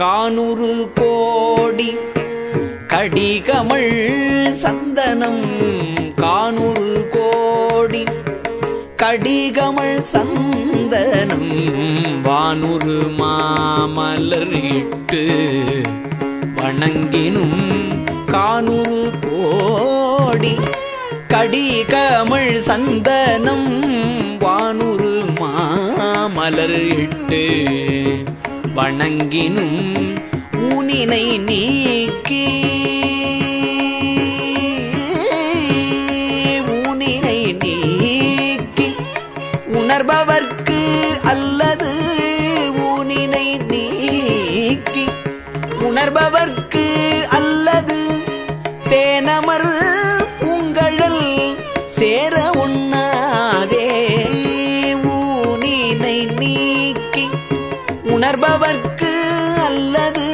கானுறு கோடி கடிகமள் சந்தனம். கானுறு கோடி கடிகமள் சந்தனம். வானுறு மாமலர் இட்டு வணங்கினும் கானுறு கோடி கடிகமள் சந்தனம். வானுறு மாமலர் இட்டு வணங்கினும் ஊனினை நீக்கி. ஊனினை நீக்கி. உணர்பவர்க்கு அல்லது ஊனினை நீக்கி. உணர்பவர்க்கு அல்லது தேனமர் உங்களில் சேர உண்ணாதே. ஊனினை நீ உணர்பவர்க்கு அல்லது